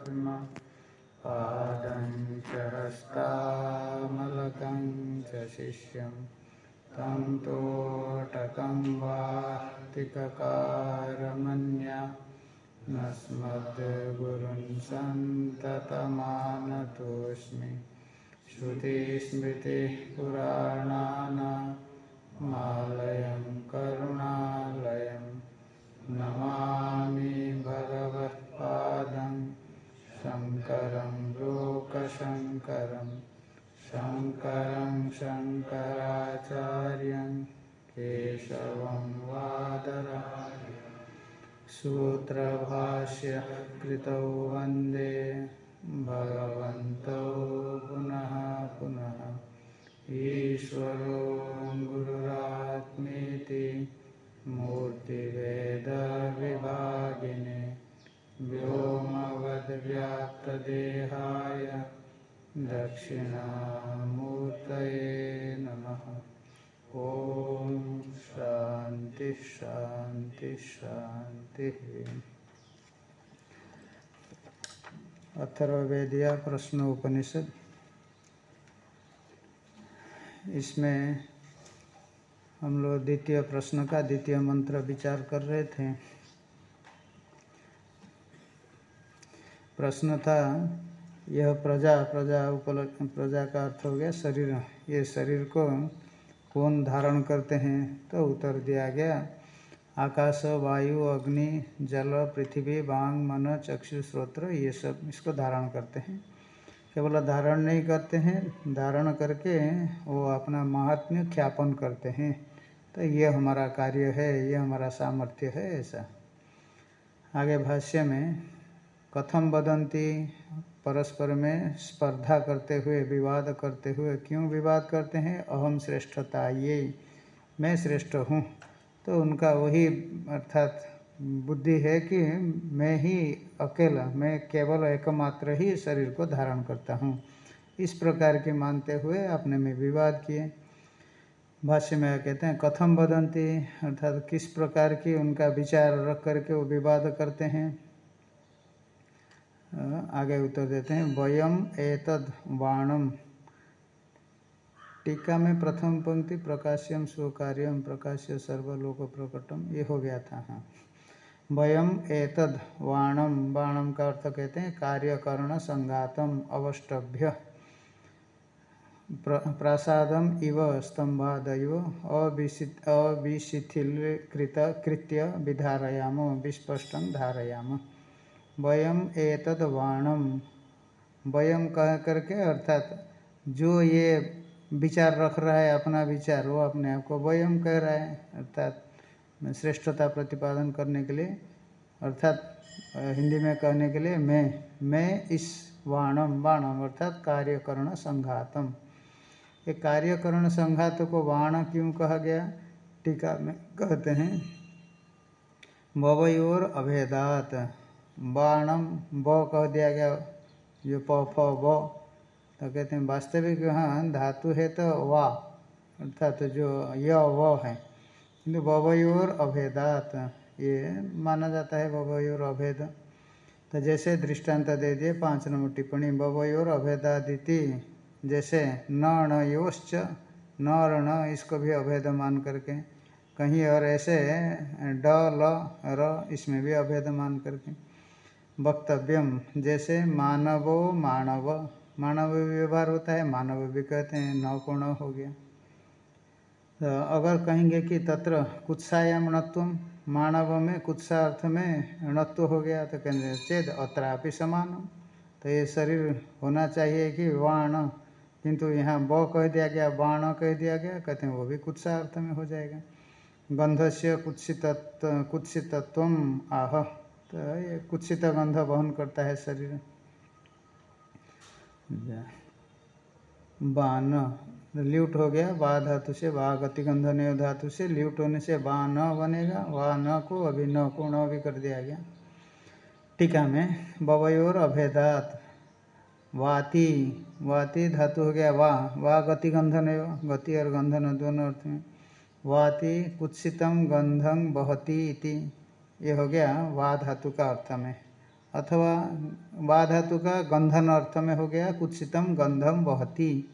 पद्म पादं च हस्तामलकं च शिष्यं तं तोटकं वार्तिककारमन्या पुराणानामालयं करुणालयं नमामि भगवत्पादं शङ्करं लोकशङ्करं शङ्करं शङ्कराचार्यं केशवं वादरायणं सूत्रभाष्य कृतौ वंदे, भगवन्तौ पुनः पुनः। ईश्वरो गुरुरात्मेति, मूर्तिवेदविभागिने। व्योमवद्व्याप्तदेहाय दक्षिणामूर्तये नमः। ॐ शान्ति शान्ति शान्तिः। अथर्ववेदिया प्रश्न उपनिषद। इसमें हम लोग द्वितीय प्रश्न का द्वितीय मंत्र विचार कर रहे थे। प्रश्न था, यह प्रजा प्रजा उपलक्ष्य प्रजा का अर्थ हो गया शरीर। ये शरीर को कौन धारण करते हैं? तो उत्तर दिया गया, आकाश, वायु, अग्नि, जल, पृथ्वी बांग मन, चक्षु, श्रोत्र, ये सब इसको धारण करते हैं। केवल धारण नहीं करते हैं, धारण करके वो अपना महात्म्य ख्यापन करते हैं। तो ये हमारा कार्य है, ये हमारा सामर्थ्य है, ऐसा। आगे भाष्य में कथम बदंती परस्पर में स्पर्धा करते हुए, विवाद करते हुए क्यों विवाद करते हैं? अहम श्रेष्ठता ये मैं श्रेष्ठ हूँ। तो उनका वही अर्थात बुद्धि है कि मैं ही अकेला, मैं केवल एकमात्र ही शरीर को धारण करता हूँ। इस प्रकार के मानते हुए अपने में विवाद किए। भाष्य में कहते हैं कथम बदंती अर्थात किस प्रकार की उनका विचार रख करके वो विवाद करते हैं? आगे उत्तर देते हैं। वयम एतद वाणम। टीका में प्रथम पंक्ति प्रकाश्यम स्वकार्यम, प्रकाश्य सर्वलोक प्रकटम ये हो गया था हाँ। वयम एतद वाणम बाणम का अर्थ कहते हैं कार्यकरण संघातम, अवष्टभ्य। प्रासादम इव स्तंभादयो अविशिथिलकृत, कृत्य विधारयाम विस्पष्टम धारयाम। वयम एतद वाणम। वयम कह करके अर्थात जो ये विचार रख रहा है, अपना विचार, वो अपने आप को वयम कह रहा है, अर्थात श्रेष्ठता प्रतिपादन करने के लिए, अर्थात हिंदी में कहने के लिए मैं मैं इस वाणम वाणम, अर्थात कार्यकरण संघातम। ये कार्यकरण संघात को वाण क्यों कहा गया? टीका में कहते हैं बवयोर अभेदात। बाणम ब कह दिया गया। जो प, फ, ब। तो कहते हैं, वास्तविक यहाँ धातु है तो वा, अर्थात तो जो य, व है। किंतु बवयोर अभेदात, ये माना जाता है बवयोर अभेद। तो जैसे दृष्टांत दे दिए, पाँच नंबर टिप्पणी बवयोर अभेदादिति, जैसे न णयोश्च न रण इसको भी अभेद मान करके। कहीं और ऐसे, ड, ल, र, इसमें भी अभेद मान करके। वक्तव्यम। जैसे मानवो मानव मानव व्यवहार होता है, मानव भी कहते हैं न को न हो गया। तो अगर कहेंगे कि तत्र कुत्सायाम णत्व, मानव में कुत्सा अर्थ में णत्व हो गया तो कहेंगे चेत अत्रापि समान तो ये शरीर होना चाहिए कि वाण, किंतु यहाँ ब कह दिया गया, बाण कह दिया गया, कहते हैं वो भी कुत्सा अर्थ में हो जाएगा। गंध से कुत्सित कुत्सितत्व आह। तो ये कुत्सित गंध वहन करता है शरीर। बान ल्यूट हो गया बा धातु से बा गति गंधन धातु से ल्यूट होने से बा न बनेगा वा न को अभी न को न भी कर दिया गया। टीका में, बवयोर अभेदात, वाति वाति धातु हो गया, वाह वाह गति गंधन है गति और गंधन दोनों अर्थ में। वाति कुत्सितम गंधं बहती इति। ये हो गया वा धातु का अर्थ में। अथवा वा धातु का गंधन अर्थ में हो गया, कुत्सितम गंधम बहती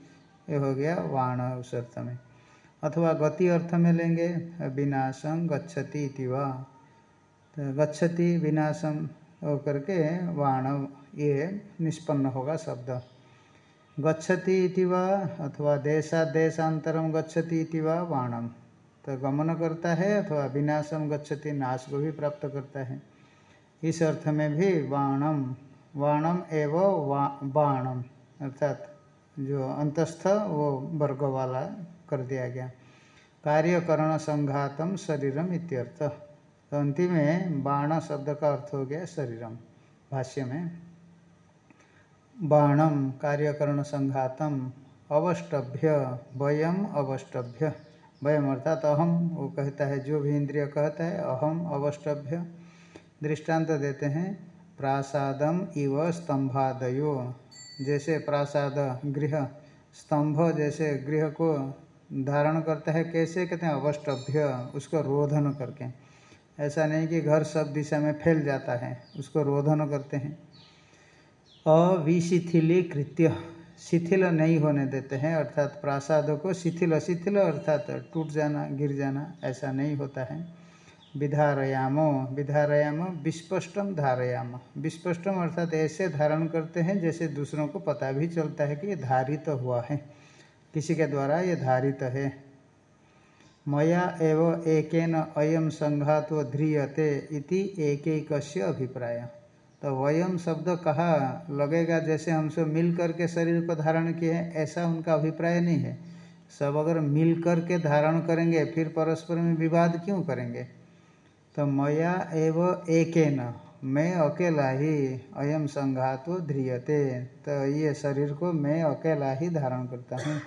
ये हो गया वाण उस अर्थ में। अथवा गति अर्थ में लेंगे विनाशम गच्छति इति वा। तो गच्छति विनाशम होकर के वाण, ये निष्पन्न होगा शब्द। गच्छति इति वा अथवा देशा देशांतरम गच्छति इति वा वाणम। तो गमन करता है अथवा विनाशम गच्छति, नाश को भी प्राप्त करता है। इस अर्थ में भी वाणम वाणम एवं बाणम अर्थात जो अंतस्थ, वो वर्ग वाला कर दिया गया। कार्यकरण संघातम शरीरम इत्यर्थ। तो अंतिम में बाण शब्द का अर्थ हो गया शरीरम, भाष्य में। बाणम कार्यकरण संघातम, अवष्टभ्य, वयम अवष्टभ्य। वयम अर्थात अहम, वो कहता है, जो भी इंद्रिय कहता है, अहम अवष्टभ्य दृष्टांत देते हैं। प्रासादम इव स्तंभादयो। जैसे प्रासाद गृह, स्तंभ जैसे गृह को धारण करता है, कैसे कहते हैं? अवष्टभ्य, उसको रोधन करके। ऐसा नहीं कि घर सब दिशा में फैल जाता है, उसको रोधन करते हैं। अविशिथिलीकृत्य। शिथिल नहीं होने देते हैं, अर्थात प्रासादों को शिथिल शिथिल अर्थात टूट जाना, गिर जाना, ऐसा नहीं होता है। विधारयामो, विधारयाम विस्पष्टम धारयाम। विस्पष्टम अर्थात ऐसे धारण करते हैं जैसे दूसरों को पता भी चलता है कि ये धारित तो हुआ है। किसी के द्वारा ये धारित तो है। मया एव एकेन अयम संघातो ध्रियते इति एक अभिप्राय। तो वयम शब्द कहा, लगेगा जैसे हमसे मिल करके शरीर को धारण किए हैं, ऐसा उनका अभिप्राय नहीं है। सब अगर मिल करके धारण करेंगे, फिर परस्पर में विवाद क्यों करेंगे? तो मया एव एक न मैं अकेला ही, अयम संघातो ध्रियते। तो ये शरीर को मैं अकेला ही धारण करता हूँ।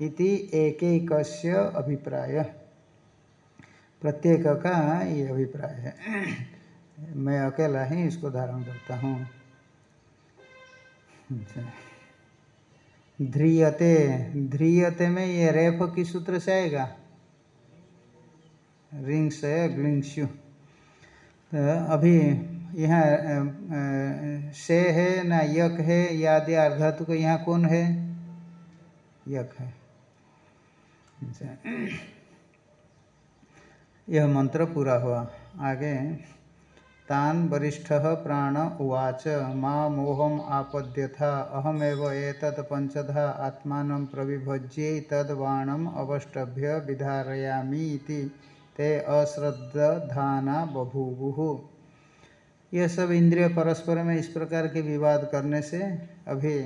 इति एक अभिप्राय। प्रत्येक का ये अभिप्राय है। मैं अकेला ही इसको धारण करता हूँ। ध्रियते ध्रियते में ये रेफ किस सूत्र से आएगा। रिंग्स है ग्लिंग्सु अभी यहाँ, से है ना यक है, याद अर्धातु का यहाँ कौन है? यक है। यह मंत्र पूरा हुआ। आगे तान वरिष्ठ प्राण उवाच, माँ मोहम आपद्यथा, अहमेव एतत् पंचधा आत्मा प्रविभज्ये तद्वाणम अवष्टभ्य विधारयामी ते अश्रद्धाना बभूवु। यह सब इंद्रिय परस्पर में इस प्रकार के विवाद करने से, अभी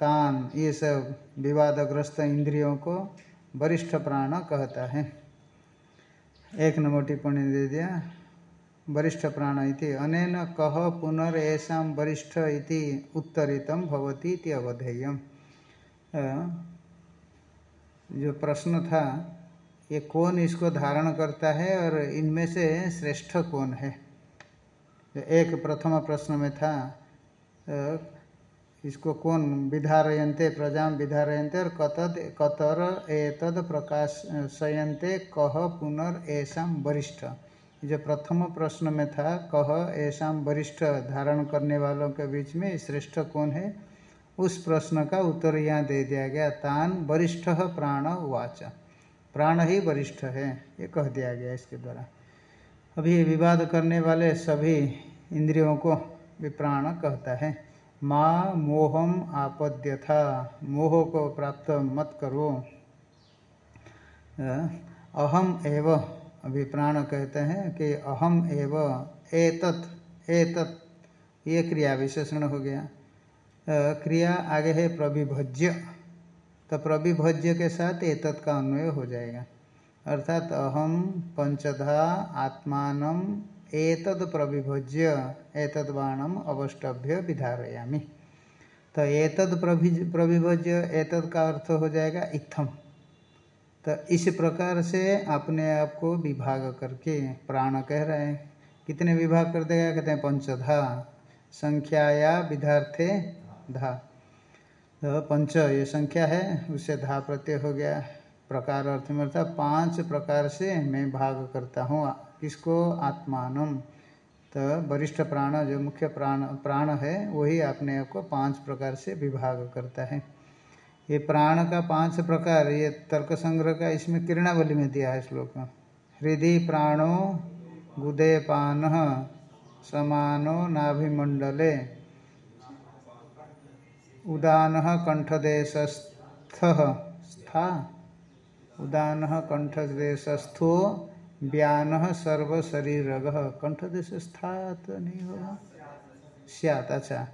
तान ये सब विवादग्रस्त इंद्रियों को वरिष्ठ प्राण कहता है। एक नंबर टिप्पणी दे दिया। वरिष्ठ प्राण इति अनेन कह पुनर्षा वरिष्ठ इति उत्तरितम भवती इति जो प्रश्न था, ये कौन इसको धारण करता है और इनमें से श्रेष्ठ कौन है? एक प्रथम प्रश्न में था इसको कौन विधारयंते प्रजा विधारयंते और कतद, कतर एतद प्रकाश सयंते कह पुनर् ऐसा वरिष्ठ। जो प्रथम प्रश्न में था, कह ऐसा वरिष्ठ धारण करने वालों के बीच में श्रेष्ठ कौन है? उस प्रश्न का उत्तर यहाँ दे दिया गया, तान वरिष्ठ प्राण वाचा। प्राण ही वरिष्ठ है, ये कह दिया गया इसके द्वारा। अभी विवाद करने वाले सभी इंद्रियों को भी प्राण कहता है। माँ मोहम आपद्य था मोह को प्राप्त मत करो। अहम एव अभी प्राण कहते हैं कि अहम एव एतत एतत, ये क्रिया विशेषण हो गया। क्रिया आगे है प्रविभज्य। तो प्रविभज्य के साथ एतत् का अन्वय हो जाएगा। अर्थात अहम, पंचधा आत्मान एतद प्रविभज्य एतद बाणम अवष्टभ्य विधारयामी। तो एतद प्रभि, प्रविभज्य, एतद का अर्थ हो जाएगा इत्थम। तो इस प्रकार से अपने आप को विभाग करके प्राण कह रहे हैं। कितने विभाग कर देगा? कहते हैं पंचधा। संख्याया विधार्थे धा। तो पंच, ये संख्या है उससे धा प्रत्यय हो गया। प्रकार अर्थ में अर्थात पाँच प्रकार से मैं भाग करता हूँ, किसको? आत्मान तो वरिष्ठ प्राण, जो मुख्य प्राण प्राण है, वही अपने आप को पाँच प्रकार से विभाग करता है। ये प्राण का पाँच प्रकार, ये तर्क संग्रह का, इसमें किरणावली में दिया है श्लोक हृदय प्राणो गुदे पान, समानो नाभिमंडले। उदान कंठदेशस्थ, स्था। उदान कंठदेशस्थो, व्यान सर्वशरीर कंठदेश स्था तो नहीं होगा। सियात अच्छा।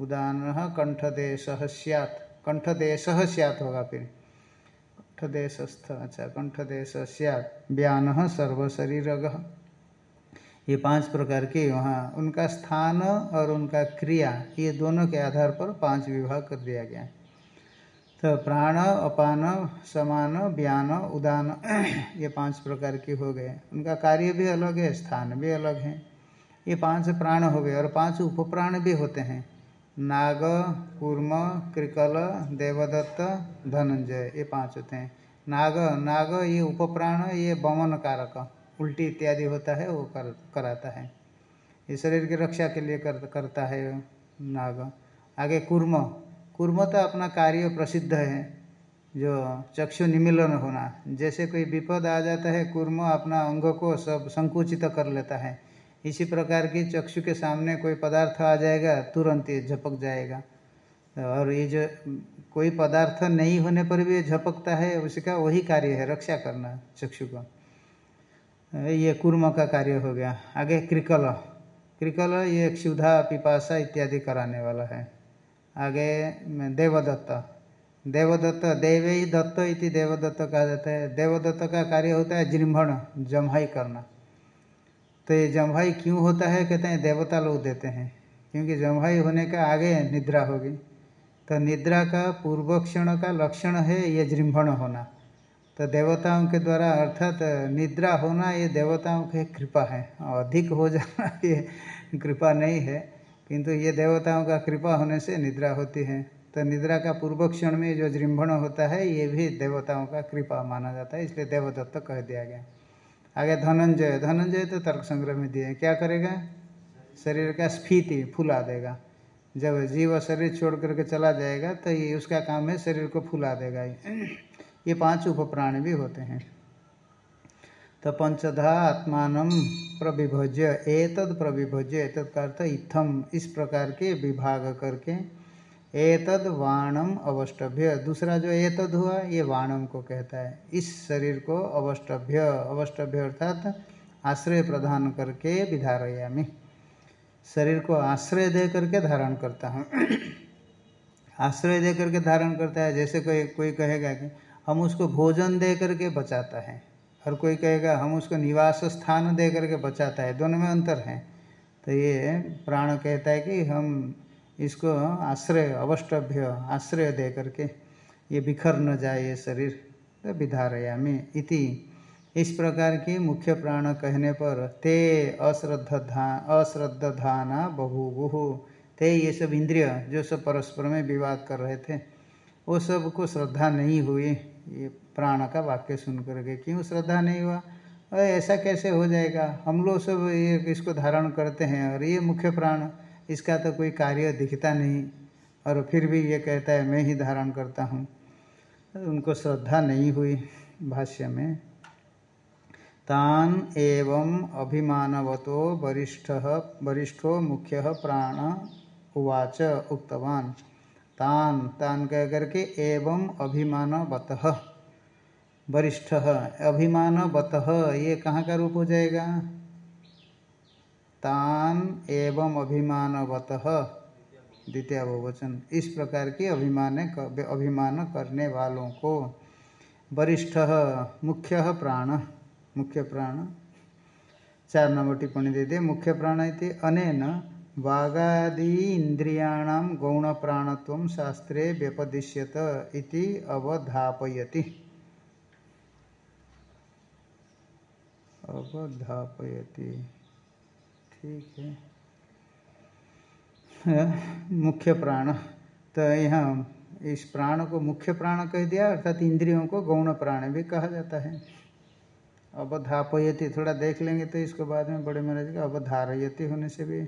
उदान कंठदेश, सियात। कंठदेश सियात होगा फिर कंठदेशस्थ अच्छा कंठदेश सियात। व्यान सर्वशरीर ये पाँच प्रकार के वहाँ, उनका स्थान और उनका क्रिया, ये दोनों के आधार पर पाँच विभाग कर दिया गया। तो प्राण, अपान, समान व्यान उदान, ये पाँच प्रकार के हो गए। उनका कार्य भी अलग है, स्थान भी अलग है। ये पाँच प्राण हो गए और पाँच उपप्राण भी होते हैं। नाग कूर्म क्रिकल देवदत्त धनंजय ये पाँच होते हैं। नाग नाग ये उपप्राण ये बमन कारक उल्टी इत्यादि होता है वो कर कराता है। ये शरीर की रक्षा के लिए कर, करता है नाग। आगे कूर्म। कुर्म तो अपना कार्य प्रसिद्ध है जो चक्षु निमिलन होना। जैसे कोई विपद आ जाता है कुर्म अपना अंग को सब संकुचित कर लेता है। इसी प्रकार की चक्षु के सामने कोई पदार्थ आ जाएगा, तुरंत ये झपक जाएगा। और ये जो कोई पदार्थ नहीं होने पर भी झपकता है, उसका वही कार्य है, रक्षा करना चक्षु का। ये कुर्म का कार्य हो गया। आगे क्रिकल। क्रिकल ये क्षुधा, पिपासा इत्यादि कराने वाला है। आगे देवदत्त। देवदत्त, देव ही दत्त इति देवदत्त कहा जाता है। देवदत्त का कार्य होता है जृंभण जम्हाई करना। तो ये जम्भाई क्यों होता है? कहते हैं, देवता लोग देते हैं। क्योंकि जम्हाई होने का आगे निद्रा होगी। तो निद्रा का पूर्व क्षण का लक्षण है ये जृंभण होना। तो देवताओं के द्वारा अर्थात निद्रा होना, ये देवताओं की कृपा है। अधिक हो जाना ये कृपा नहीं है, किंतु ये देवताओं का कृपा होने से निद्रा होती है। तो निद्रा का पूर्व क्षण में जो जृंभण होता है, ये भी देवताओं का कृपा माना जाता है, इसलिए देवदत्त कह दिया गया। आगे धनंजय धनंजय तो तर्क संग्रह में दिए क्या करेगा? शरीर का स्फीति फुला देगा। जब जीव शरीर छोड़ करके चला जाएगा तो ये उसका काम है, शरीर को फुला देगा। ये पाँच उपप्राण भी होते हैं। तो पंचधा आत्मान प्रविभज्य, एतद प्रविभज्य, एतद का अर्थ इत्थम, इस प्रकार के विभाग करके एतद वाणम अवष्टभ्य। दूसरा जो एतद हुआ, ये वाणम को कहता है। इस शरीर को अवष्टभ्य अवष्टभ्य अर्थात आश्रय प्रदान करके विधारयामी। शरीर को आश्रय दे करके धारण करता हूँ। आश्रय दे करके धारण करता है, जैसे कोई कोई कहेगा कि हम उसको भोजन दे करके बचाता है। और कोई कहेगा, हम उसको निवास स्थान दे करके बचाता है। दोनों में अंतर है। तो ये प्राण कहता है कि हम इसको आश्रय, अवष्टभ्य आश्रय दे करके ये बिखर न जाए ये शरीर तो विधारयामी इति। इस प्रकार की मुख्य प्राण कहने पर ते अश्रद्धा अश्रद्धाना बहुबुहु ते ये सब इंद्रिय जो सब परस्पर में विवाद कर रहे थे, वो सबको श्रद्धा नहीं हुई। ये प्राण का वाक्य सुन करके क्यों श्रद्धा नहीं हुआ? अरे ऐसा कैसे हो जाएगा? हम लोग सब ये इसको धारण करते हैं और ये मुख्य प्राण इसका तो कोई कार्य दिखता नहीं। और फिर भी ये कहता है, मैं ही धारण करता हूँ। उनको श्रद्धा नहीं हुई भाष्य में। तान एवं अभिमानवतो वरिष्ठ, वरिष्ठो मुख्य प्राण उवाच उक्तवान। तान तान कह करके एवं अभिमानवत, वरिष्ठ। अभिमान बत ये कहाँ का रूप हो जाएगा? तान एवं अभिमान बत द्वितीय बहुवचन, इस प्रकार की अभिमान अभिमान करने वालों को वरिष्ठ, मुख्य प्राण मुख्य प्राण। चार नंबर टिप्पणी दे दे, मुख्य प्राण इति अनेन वागादि गौण प्राणत्व शास्त्रे व्यपदिश्यत इति अवधापयति। अवधापयति। ठीक है। मुख्य प्राण। तो यहाँ इस प्राण को मुख्य प्राण कह दिया, अर्थात इंद्रियों को गौण प्राण भी कहा जाता है। अवधापयति थोड़ा देख लेंगे तो इसको बाद में बड़े महाराज का अवधारयति होने से भी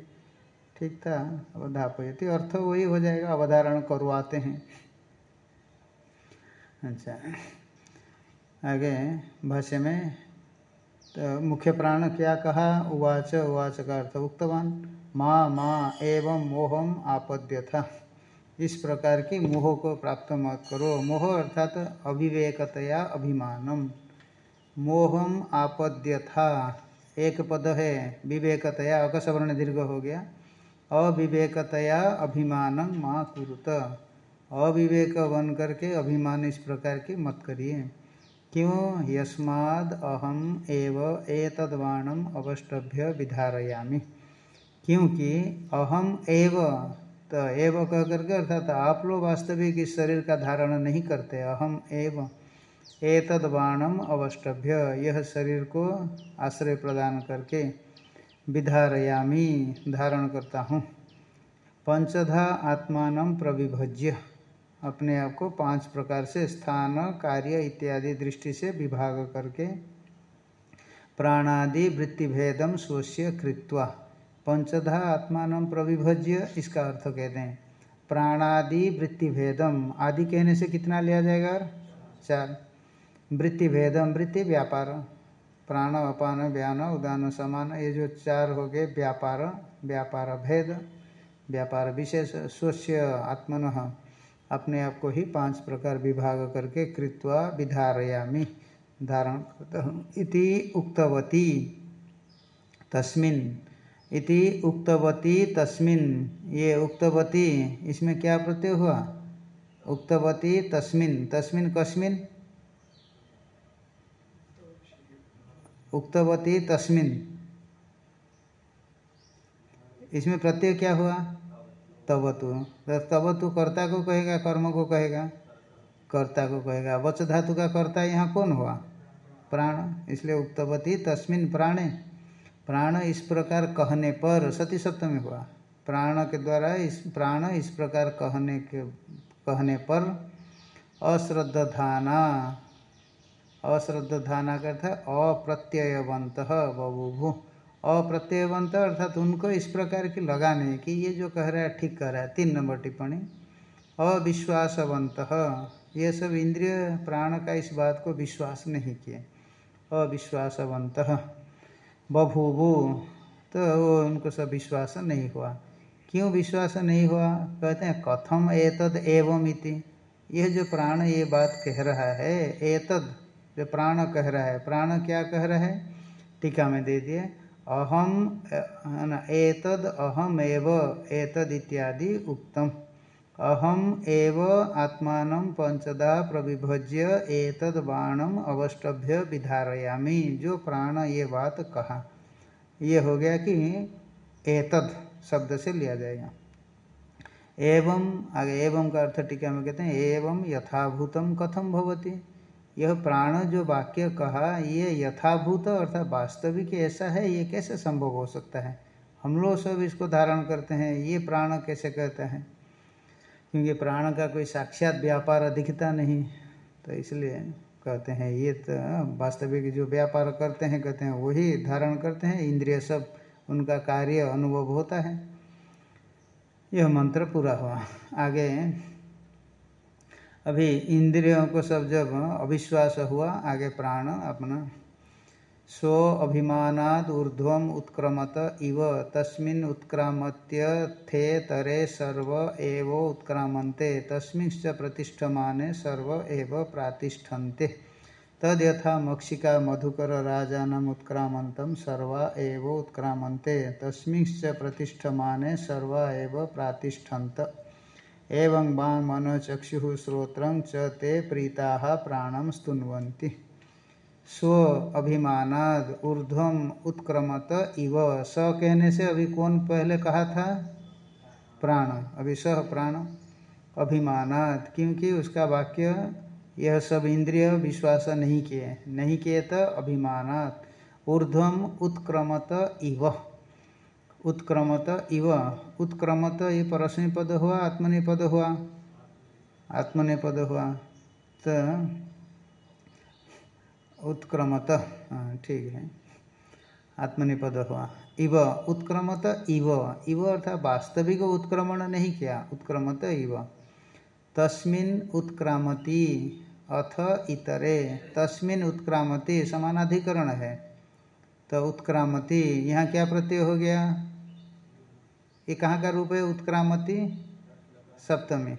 ठीक था। अवधापयति अर्थ वही हो जाएगा, अवधारण करवाते हैं। अच्छा आगे भाष्य में तो मुख्य प्राण क्या कहा? उवाच उवाच का अर्थ उक्तवान। माँ माँ, एवं मोहम आपद्य था इस प्रकार की मोह को प्राप्त मत करो। मोह अर्थात अविवेकतया अभिमानम। मोहम आपद्य था एक पद है, विवेकतया। अकसवर्ण दीर्घ हो गया। अविवेकतया अभिमान माँ कुरुत। अविवेक बन करके अभिमान इस प्रकार की मत करिए। क्यों यस्माद अहम एव एतद्वाणम अवष्टभ्य विधारयामी? क्योंकि अहम एव तो एव कह करके अर्थात आप लोग वास्तविक इस शरीर का धारण नहीं करते। अहम एव एतद्वाणम अवष्टभ्य यह शरीर को आश्रय प्रदान करके विधारयामी, धारण करता हूँ। पंचधा आत्मान प्रविभज्य। अपने आप को पाँच प्रकार से स्थान, कार्य इत्यादि दृष्टि से विभाग करके प्राणादि वृत्तिभेदम स्वस्य कृत्वा। पंचधा आत्मान प्रविभज्य, इसका अर्थ कहते हैं। प्राणादि वृत्तिभेदम, आदि कहने से कितना लिया जाएगा? चार। वृत्तिभेदम, वृत्ति व्यापार। प्राण, अपान, व्यान, उदान, समान, ये जो चार हो गए, व्यापार व्यापार भेद, व्यापार विशेष, स्वस्य आत्मन। अपने आप को ही पाँच प्रकार विभाग करके कृत्वा विधारयामी। धारण करता हूँ। इति उक्तवती, तस्मिन। इति उक्तवती, तस्मिन। ये उक्तवती, इसमें क्या प्रत्यय हुआ? उक्तवती, तस्मिन। तस्मिन कस्मिन? उक्तवती, तस्मिन। इसमें प्रत्यय क्या हुआ? तवतु तो तवतु कर्ता को कहेगा, कर्म को कहेगा, कर्ता को कहेगा। वच धातु का कर्ता यहाँ कौन हुआ? प्राण। इसलिए उक्तवती तस्मिन प्राणे। प्राण इस प्रकार कहने पर सती सप्तमी हुआ। प्राण के द्वारा इस, प्राण इस प्रकार कहने के, कहने पर अश्रद्धाना अश्रद्धाना का अर्थ अप्रत्ययवंत बबुभु अप्रत्ययवंत अर्थात उनको इस प्रकार की लगा लगाने कि ये जो कह रहा है, ठीक कह रहा है। तीन नंबर टिप्पणी। अविश्वासवंत। ये सब इंद्रिय प्राण का इस बात को विश्वास नहीं किए। अविश्वासवंत। बभूभु तो उनको सब विश्वास नहीं हुआ। क्यों विश्वास नहीं हुआ? कहते हैं, कथम एतद एवं इति। यह जो प्राण ये बात कह रहा है, एतद जो प्राण कह रहा है, प्राण क्या कह रहा है? टीका में दे दिए। अहम एतद अहम एव एतद इत्यादि उक्तम। अहम एव आत्मान पंचदा प्रविभज्य एतद बाणम अवष्टभ्य विधारयामी। जो प्राण ये बात कहा। ये हो गया कि एतद शब्द से लिया जाएगा एवं, आगे एवं का अर्थ टीका में कहते हैं, एवं यथाभूतम कथम भवती? यह प्राण जो वाक्य कहा, ये यथाभूत अर्थात वास्तविक ऐसा है, ये कैसे संभव हो सकता है? हम लोग सब इसको धारण करते हैं, ये प्राण कैसे कहते हैं? क्योंकि प्राण का कोई साक्षात व्यापार दिखता नहीं तो इसलिए कहते हैं, ये तो वास्तविक जो व्यापार करते हैं, कहते हैं, वही धारण करते हैं, इंद्रिय सब उनका कार्य अनुभव होता है। यह मंत्र पूरा हुआ। आगे अभी इंद्रियों को सब जब अविश्वास हुआ, आगे प्राण अपना। स्व अभिमानाद ऊर्ध्वम उत्क्रमत इव, तस्मिन् उत्क्रामत्य थे तरे सर्व एव उत्क्रामन्ते, तस्मिंश्च प्रतिष्ठमाने सर्व एव प्रातिष्ठन्ते। तद्यथा मक्षिका मधुकर राजानम उत्क्रामन्तं, सर्वा एव उत्क्रामन्ते, तस्मिंश्च प्रतिष्ठमाने सर्वा एव प्रातिष्ठन्त। एवं वांग मन चक्षु श्रोत्र च ते प्रीता प्राणम स्तुन्वन्ति। स्व अभिमानाद ऊर्ध्वम उत्क्रमत इव। स कहने से अभी कौन पहले कहा था? प्राण। अभी सह प्राण। अभिमानाद, क्योंकि उसका वाक्य, यह सब इंद्रिय विश्वास नहीं किए। नहीं किए तो अभिमानात ऊर्ध्वम उत्क्रमत इव। उत्क्रमत इव। उत्क्रमत ये परस्मी पद हुआ आत्मनि पद हुआ। आत्मनि पद हुआ। तो उत्क्रमत। ठीक है। आत्मनिपद हुआ। इव, उत्क्रमत इव। इव अर्थात वास्तविक उत्क्रमण नहीं किया। उत्क्रमत इव। तस्मिन उत्क्रामती। अथ इतरे। तस्मिन उत्क्रामती समानाधिकरण है। तो उत्क्रामती, यहाँ क्या प्रत्यय हो गया? ये कहाँ का रूप है? उत्क्रामती सप्तमी।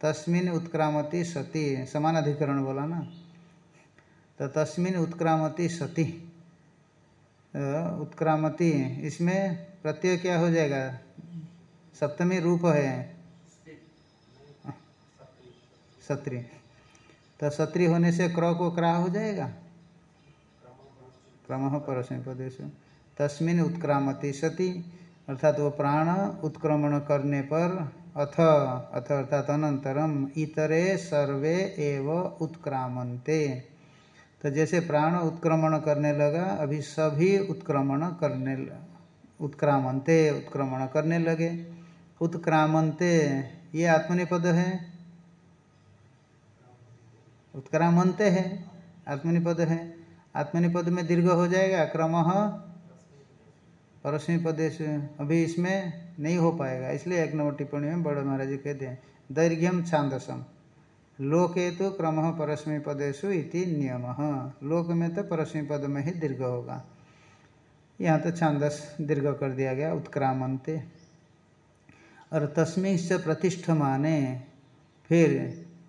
तस्मिन उत्क्रामती सती। समान अधिकरण बोला ना? तो तस्मिन उत्क्रामती सती। उत्क्रामती। इसमें प्रत्यय क्या हो जाएगा? सप्तमी रूप है। सत्री। तो सत्री होने से क्र को क्रा हो जाएगा? क्रम परस्मी पदेश तस्मिन उत्क्रामती सती। अर्थात वो प्राण उत्क्रमण करने पर अथ अथ अर्थात अनंतरम, इतरे सर्वे एव उत्क्रामंते तो जैसे प्राण उत्क्रमण करने लगा, अभी सभी उत्क्रमण करने उत्क्रामंते उत्क्रमण करने लगे। उत्क्रामंते ये आत्मनिपद है? उत्क्रामंते है, आत्मनिपद है। आत्मनिपद में दीर्घ हो जाएगा, क्रम परस्मी पदेश अभी इसमें नहीं हो पाएगा। इसलिए एक नंबर टिप्पणी में बड़े महाराज जी कहते हैं दैर्घ्यम छांदसम लोके तो क्रम परस्मी पदेशु इति नियम। लोक में तो परस्मी पद में ही दीर्घ होगा। यहाँ तो छांदस दीर्घ कर दिया गया उत्क्रामंते और तस्मिन से प्रतिष्ठ माने फिर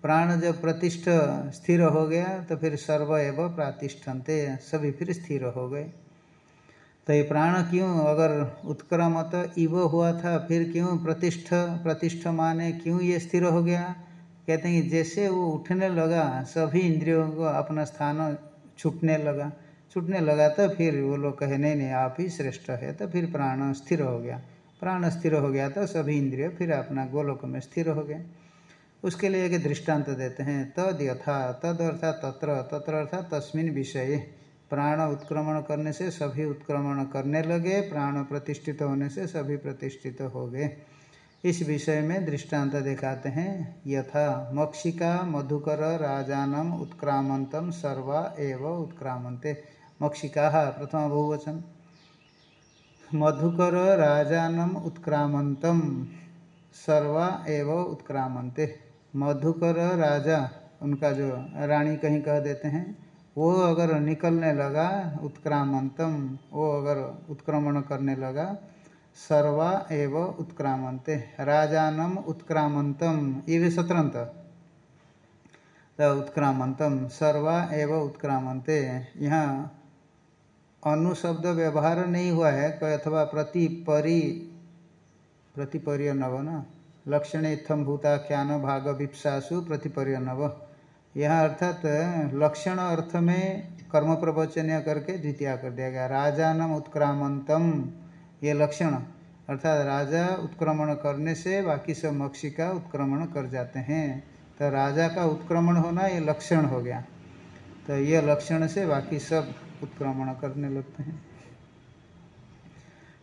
प्राण जब प्रतिष्ठ स्थिर हो गया तो फिर सर्व एवं प्रातिष्ठन्ते, सभी फिर स्थिर हो गए। तो ये प्राण क्यों अगर उत्क्रमत इव हुआ था, फिर क्यों प्रतिष्ठ प्रतिष्ठ माने क्यों ये स्थिर हो गया? कहते हैं जैसे वो उठने लगा, सभी इंद्रियों को अपना स्थान छूटने लगा। छूटने लगा तो फिर वो लोग कहे, नहीं नहीं, आप ही श्रेष्ठ है। तो फिर प्राण स्थिर हो गया। प्राण स्थिर हो गया तो सभी इंद्रिय फिर अपना गोलोक में स्थिर हो गए। उसके लिए एक दृष्टांत देते हैं। तद यथा तद अर्थात तत्र तत्र अर्थात तस्मिन विषय। प्राण उत्क्रमण करने से सभी उत्क्रमण करने लगे, प्राण प्रतिष्ठित होने से सभी प्रतिष्ठित हो गए। इस विषय में दृष्टांत दिखाते हैं। यथा, मक्षिका मधुकर राजानम उत्क्रामंतम सर्वा एव उत्क्रामंते मक्षिका, प्रथम बहुवचन। मधुकर राजानम उत्क्रामंतम सर्वा एव उत्क्रामंते मधुकर राजा, उनका जो रानी कहीं कह देते हैं वो अगर निकलने लगा, उत्क्रामंतम, वो अगर उत्क्रमण करने लगा, सर्वा एव उत्क्रामंते, राजानम उत्क्रामंतम, ये भी सत्रंत उत्क्रामंतम, सर्वा एव उत्क्रामंते, यहाँ अनुशब्द व्यवहार नहीं हुआ है अथवा प्रतिपरि, प्रतिपर्य नव न, लक्षण इत्थम भूताख्यान भाग विप्सासु प्रतिपर्य नव। यहाँ अर्थात लक्षण अर्थ में कर्म प्रवचन करके द्वितीय कर दिया गया। राजा राजानम उत्क्रामंतम ये लक्षण। अर्थात राजा उत्क्रमण करने से बाकी सब मक्षी का उत्क्रमण कर जाते हैं। तो राजा का उत्क्रमण होना ये लक्षण हो गया। तो ये लक्षण से बाकी सब उत्क्रमण करने लगते हैं।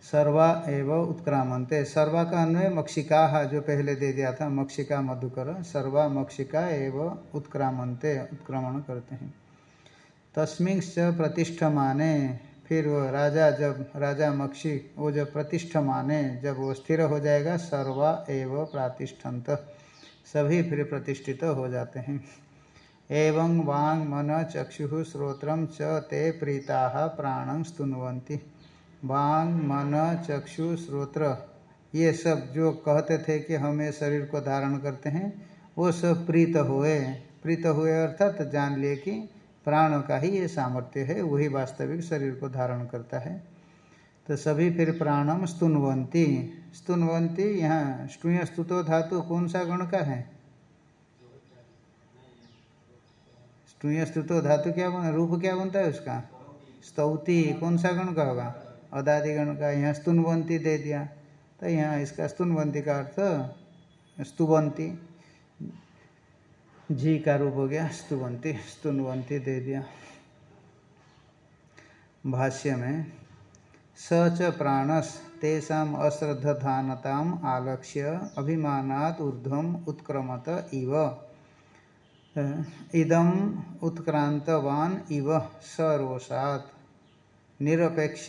सर्वा एवं उत्क्रामंते सर्वा का अन्वय मक्षिका जो पहले दे दिया था, मक्षिका मधुकर। सर्वा मक्षिका एवं उत्क्रामंते उत्क्रमण करते हैं। तस्मिं प्रतिष्ठ माने फिर वो राजा जब, राजा मक्षी, वो जब प्रतिष्ठ माने जब वो स्थिर हो जाएगा, सर्वा एव प्रातिष्ठंत सभी फिर प्रतिष्ठित हो जाते हैं। एवं वांग मन चक्षु श्रोत्र च ते प्रीता प्राणं स्तुन्वन्ति। वांग मन, चक्षु, श्रोत्र, ये सब जो कहते थे कि हम शरीर को धारण करते हैं, वो सब प्रीत हुए। प्रीत हुए अर्थात तो जान लिए कि प्राण का ही ये सामर्थ्य है, वही वास्तविक शरीर को धारण करता है। तो सभी फिर प्राणम स्तुनवंती। स्तुनवंती, यहाँ स्टूय स्तुतो धातु कौन सा गण का है? स्टूय स्तुतो धातु क्या रूप क्या बनता है उसका? स्तौति, कौन सा गण का होगा? अदादि गण का यहाँ स्तुनवंती दे दिया। तो यहाँ इसका स्तुनवंती का अर्थ स्तुवंती। जी का रूप हो गया स्तुवंती, स्तुनवंती दे दिया। भाष्य में, स च प्राणस तेषा अश्रद्धानता आलक्ष्य अभिमानात ऊर्ध्व उत्क्रमत इव। इदम उत्क्रांतवान इव सरोषात निरपेक्ष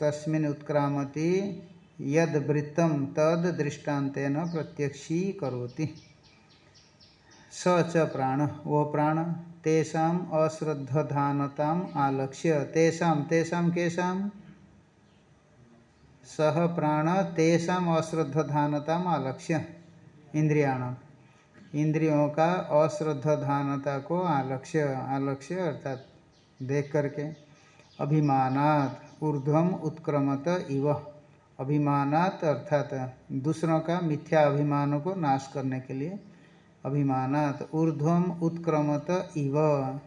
तस्मिन् उत्क्रामति, यद वृत्तम तद दृष्टान्तेन प्रत्यक्षी करोति स च प्राण वो प्राण तेषाम अश्रद्धधानताम आलक्ष्य। तेषाम तेषाम केशाम सह प्राण तेषाम अश्रद्धधानताम आलक्ष्य। इंद्रियाण इंद्रियों का अश्रद्धधानता को आलक्ष्य आलक्ष्य अर्थात देख करके। अभिमानात ऊर्ध्वम उत्क्रमत इव। अभिमानात अर्थात दूसरों का मिथ्या अभिमानों को नाश करने के लिए अभिमानात ऊर्ध्वम उत्क्रमत इव।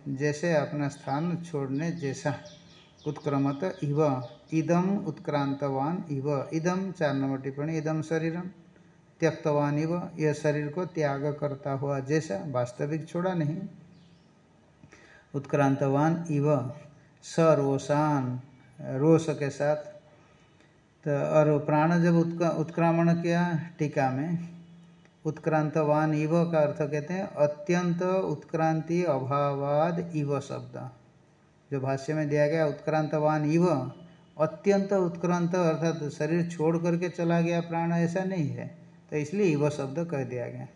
जैसे अपना स्थान छोड़ने जैसा। उत्क्रमत इव। इदम उत्क्रांतवान इव। इदम चार नंबर टिप्पणी। इदम शरीरम। त्यक्तवान इव। यह शरीर को त्याग करता हुआ जैसा। वास्तविक छोड़ा नहीं। उत्क्रांतवान इव। सरोसान रोष के साथ। तो और प्राण जब उत्का, उत्क्रामण किया टीका में, उत्क्रांतवान इव का अर्थ कहते हैं, अत्यंत उत्क्रांति अभावाद इव शब्द। जो भाष्य में दिया गया, उत्क्रांतवान इव अत्यंत उत्क्रांत अर्थात तो शरीर छोड़ करके चला गया प्राण, ऐसा नहीं है। तो इसलिए इव शब्द कह दिया गया।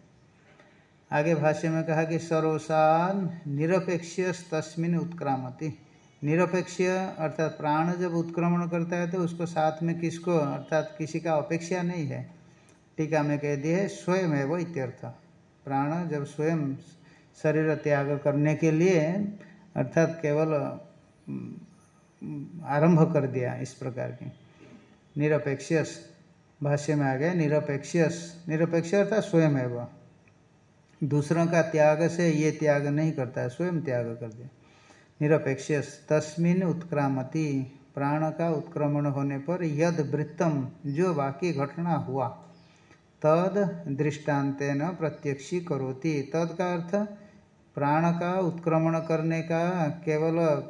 आगे भाष्य में कहा कि सरोसान निरपेक्ष तस्मिन उत्क्रामती। निरपेक्ष अर्थात प्राण जब उत्क्रमण करता है तो उसको साथ में किसको, अर्थात किसी का अपेक्षा नहीं है। टीका में कह दिए स्वयं है वो इत्यर्थ। प्राण जब स्वयं शरीर त्याग करने के लिए, अर्थात केवल आरंभ कर दिया इस प्रकार की। निरपेक्ष भाष्य में आ गया निरपेक्ष निरपेक्ष अर्थात स्वयं है वह दूसरों का त्याग से ये त्याग नहीं करता है स्वयं त्याग कर दिया। निरपेक्ष तस्मिन उत्क्रामति। प्राण का उत्क्रमण होने पर यद वृत्तम, जो बाकी घटना हुआ, तद दृष्टान्तेन प्रत्यक्षी करोति। तद का अर्थ प्राण का उत्क्रमण करने का केवल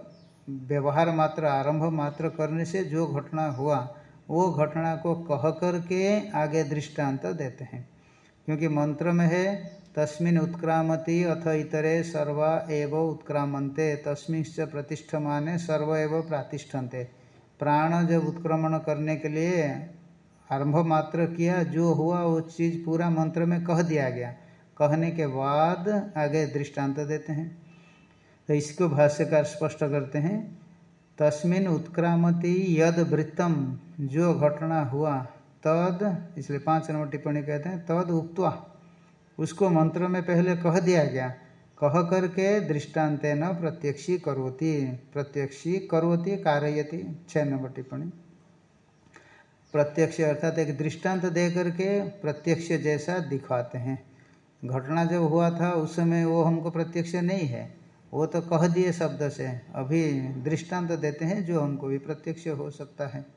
व्यवहार मात्र, आरंभ मात्र करने से जो घटना हुआ, वो घटना को कह करके आगे दृष्टांत देते हैं। क्योंकि मंत्र में है तस्मिन् उत्क्रामति अथ इतरे सर्वा एव उत्क्रामन्ते, तस्मिंश्च प्रतिष्ठमाने सर्व एव प्रातिष्ठन्ते। प्राण जब उत्क्रमण करने के लिए आरंभ मात्र किया, जो हुआ वो चीज़ पूरा मंत्र में कह दिया गया। कहने के बाद आगे दृष्टांत देते हैं। तो इसको भाष्यकार स्पष्ट करते हैं। तस्मिन उत्क्रामति यद वृत्तम, जो घटना हुआ, तद, इसलिए पाँच नंबर टिप्पणी कहते हैं, तद उक्त्वा। उसको मंत्र में पहले कह दिया गया। कह करके दृष्टांत न प्रत्यक्षी करोति। प्रत्यक्षी करोति, कारयति छः नंबर टिप्पणी। प्रत्यक्ष अर्थात एक दृष्टांत दे करके प्रत्यक्ष जैसा दिखाते हैं। घटना जब हुआ था, उस समय वो हमको प्रत्यक्ष नहीं है। वो तो कह दिए शब्द से। अभी दृष्टांत देते हैं जो हमको भी प्रत्यक्ष हो सकता है।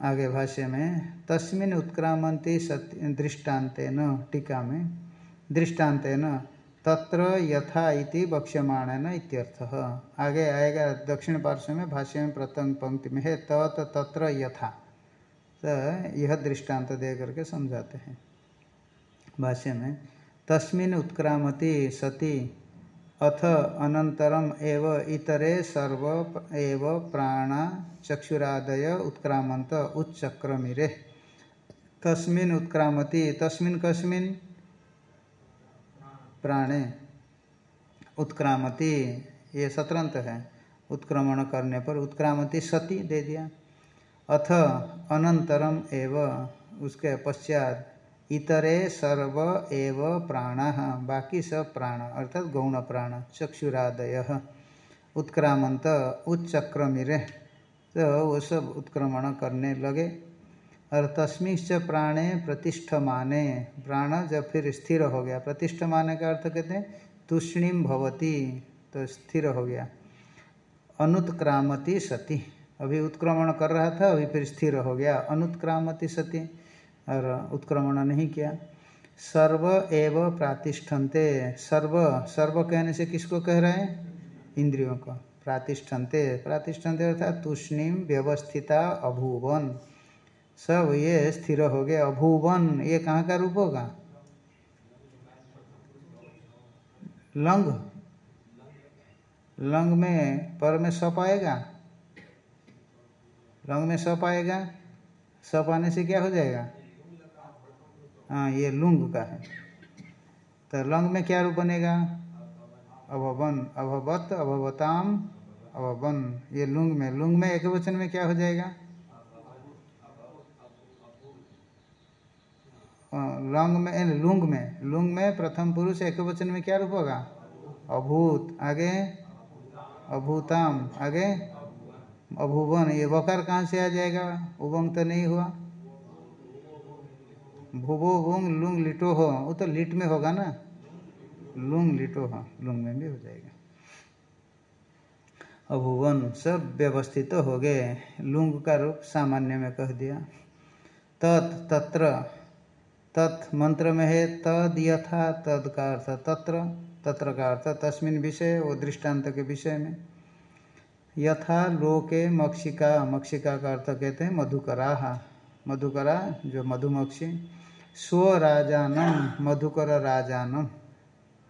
आगे भाष्य में, तस्मिन उत्क्रामंती सत्य दृष्टान्ते न टीका में दृष्टान्ते न तत्र यथा इति बक्ष्यमाण इत्यर्थ। आगे आएगा दक्षिण पार्श्व में, भाष्य में प्रथम पंक्ति में है, तत् तत्र यथा। तो यह दृष्टांत दे करके समझाते हैं। भाष्य में, तस्मिन उत्क्रामति सती अथ अनंतरम एव इतरे सर्व एव प्राण चक्षुरादय उत्क्रामंत उच्चक्रमिरे। तस्मिन उत्क्रामति, तस्मिन कस्मिन? प्राणे। उत्क्रामति, ये सत्रंत है, उत्क्रमण करने पर उत्क्रामति सती दे दिया। अथ अनंतरम एव, उसके पश्चात इतरे सर्व एव प्राण। बाकी सब प्राण, अर्थात गौण प्राण, चक्षुरादय। उत्क्रामंत, उच्चक्रमिरे। तो वो सब उत्क्रमण करने लगे। और तस्मिश्च प्राणे प्रतिष्ठमाने। प्राण जब फिर स्थिर हो गया। प्रतिष्ठमाने का अर्थ कहते हैं, तूष्णीम भवती तो स्थिर हो गया। अनुत्क्रामती सती। अभी उत्क्रमण कर रहा था, अभी फिर स्थिर हो गया। अनुत्क्रामती सती। और उत्क्रमण नहीं किया। सर्व एव प्रातिष्ठन्ते। सर्व सर्व कहने से किसको कह रहे हैं? इंद्रियों को। प्रातिष्ठन्ते। प्रातिष्ठन्ते अर्थात तूष्णीम व्यवस्थिता अभुवन। सब ये स्थिर हो गए। अभुवन, ये कहाँ का रूप होगा? लंग। लंग में पर में सप आएगा? लंग में सप आएगा? सप आने से क्या हो जाएगा? हाँ ये लुंग का है। तो लंग में क्या रूप बनेगा? अभवन, अभवत, अभवताम, अभवन। ये लुंग में लुंग में एक वचन में क्या हो जाएगा? लंग में लुंग में लुंग में प्रथम पुरुष एक वचन में क्या रूप होगा? अभूत। आगे? अभूताम। आगे? अभुवन। ये बकार कहाँ से आ जाएगा? उबंग तो नहीं हुआ। भूबो बुंग लुंग लिटो हो। वो तो लिट में होगा ना। लुंग लिटो हो। लुंग में भी हो जाएगा। अभुवन सब व्यवस्थित तो हो गए। लुंग का रूप सामान्य में कह दिया। तत्, तत्र। तत् मंत्र में है, तद यथा, तद का अर्थ तत्र। तत्र का अर्थ तस्मिन विषय वो दृष्टांत के विषय में। यथा, लोके, मक्षिका। मक्षिका का अर्थ कहते हैं मधुकरा। मधुकरा, जो मधुमक्षी। स्वराजानम मधुकर राजानम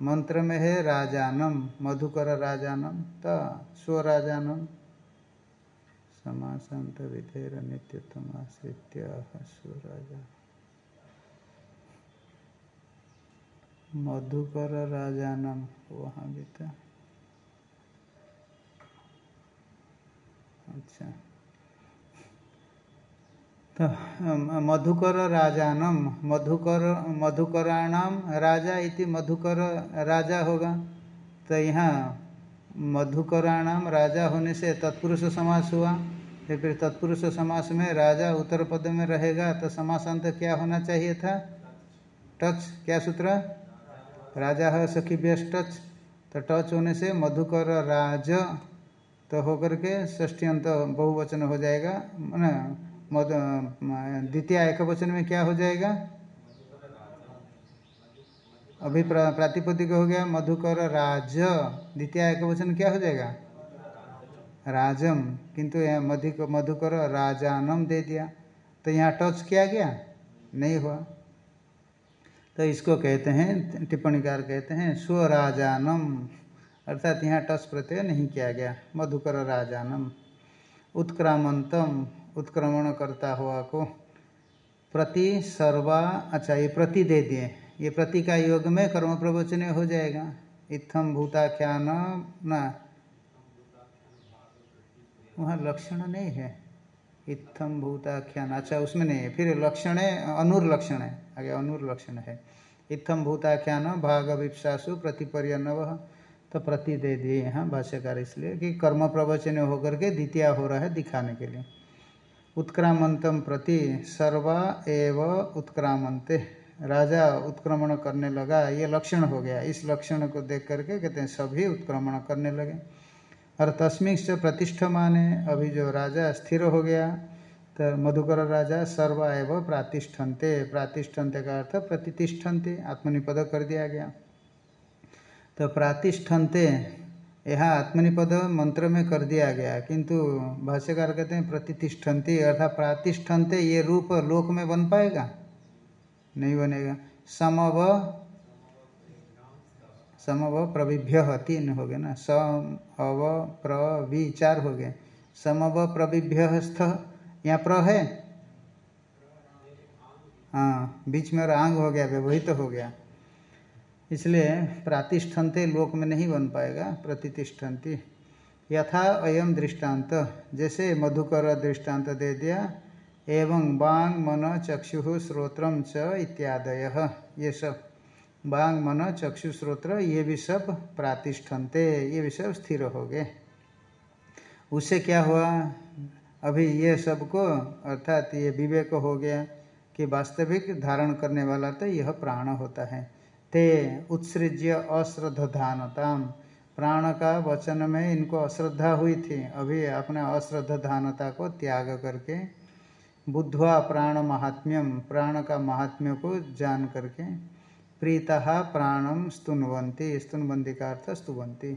मंत्र में है राजानम मधुकर राजानम त स्वराजानम समासंत विधेर नित्यतम आश्रित्य स्वराजा। मधुकर राजानम वहाँ भी अच्छा। मधुकर राजानम मधुकर मधुकराणाम राजा इति मधुकर राजा होगा। तो यहाँ मधुकराणाम राजा होने से तत्पुरुष समास हुआ। तो फिर तत्पुरुष समास में राजा उत्तर पद में रहेगा तो समासांत क्या होना चाहिए था? टच, क्या सूत्र? राजा है सखी व्यस टच। तो टच होने से मधुकर राज तो होकर के ष्ठी अंत बहुवचन हो जाएगा। द्वितीय एक वचन में क्या हो जाएगा? अभी प्रातिपदिक हो गया, मधुकर राज। द्वितीय एक वचन क्या हो जाएगा? राजम। किंतु मधुक, मधुकर राजानम दे दिया। तो यहाँ टच किया गया? नहीं हुआ। तो इसको कहते हैं, टिप्पणीकार कहते हैं, स्वराजानम। अर्थात यहाँ टच प्रत्यय नहीं किया गया। मधुकर राजानम। उत्क्रामंतम। उत्क्रमण करता हुआ को प्रति सर्वा अच्छा ये प्रति दे दिए। ये प्रति का योग में कर्म प्रवचन हो जाएगा। इत्थम भूताख्यान न। वहाँ लक्षण नहीं है। इत्थम भूताख्यान। अच्छा उसमें नहीं है। फिर लक्षण है, अनुर्लक्षण है। आगे अनुर्लक्षण है। इत्थम भूताख्यान भाग विप्सासु प्रतिपर्यनव। तो प्रति दे दिए यहाँ भाष्यकार इसलिए कि कर्म प्रवचन होकर के द्वितीय हो रहा है दिखाने के लिए। उत्क्रामंतम प्रति सर्वा एव उत्क्रामंते राजा उत्क्रमण करने लगा, ये लक्षण हो गया। इस लक्षण को देख करके कहते हैं, सभी उत्क्रमण करने लगे। और तस्मिन से प्रतिष्ठा माने अभी जो राजा स्थिर हो गया तो मधुकर राजा सर्व एवं प्रातिष्ठन्ते। प्रातिष्ठन्ते का अर्थ प्रतिष्ठन्ते, आत्मनिपद कर दिया गया। तो प्रातिष्ठन्ते यह आत्मनिपद मंत्र में कर दिया गया, किंतु भाष्यकार कहते हैं प्रतिष्ठन्ति, अर्थात प्रातिष्ठन्ते, ये रूप लोक में बन पाएगा? नहीं बनेगा। समव समव प्रविभ्य तीन हो गए ना? सम, अव, प्र चार हो गए। समव प्रविभ्य स्थ, यहाँ प्र है? हाँ बीच में और आंग हो गया, व्यवहित तो हो गया। इसलिए प्रातिष्ठन्ते लोक में नहीं बन पाएगा प्रतिष्ठन्ति यथा अयम दृष्टांत जैसे मधुकर दृष्टांत दे दिया, एवं बांग मन चक्षु श्रोत्रम च इत्यादय, ये सब। बांग मन चक्षु श्रोत्र ये भी सब प्रातिष्ठन्ते, ये भी सब स्थिर हो गए। उससे क्या हुआ? अभी ये सबको, अर्थात ये विवेक हो गया कि वास्तविक धारण करने वाला तो यह प्राण होता है। ते उत्सृज्य अश्रद्धानताम प्राण का वचन में इनको अश्रद्धा हुई थी। अभी अपने अश्रद्धानता को त्याग करके बुद्धवा प्राण महात्म्यम प्राण का महात्म्य को जान करके प्रीता प्राणम स्तुनवंती स्तुनबंदी का अर्थ स्तुवंती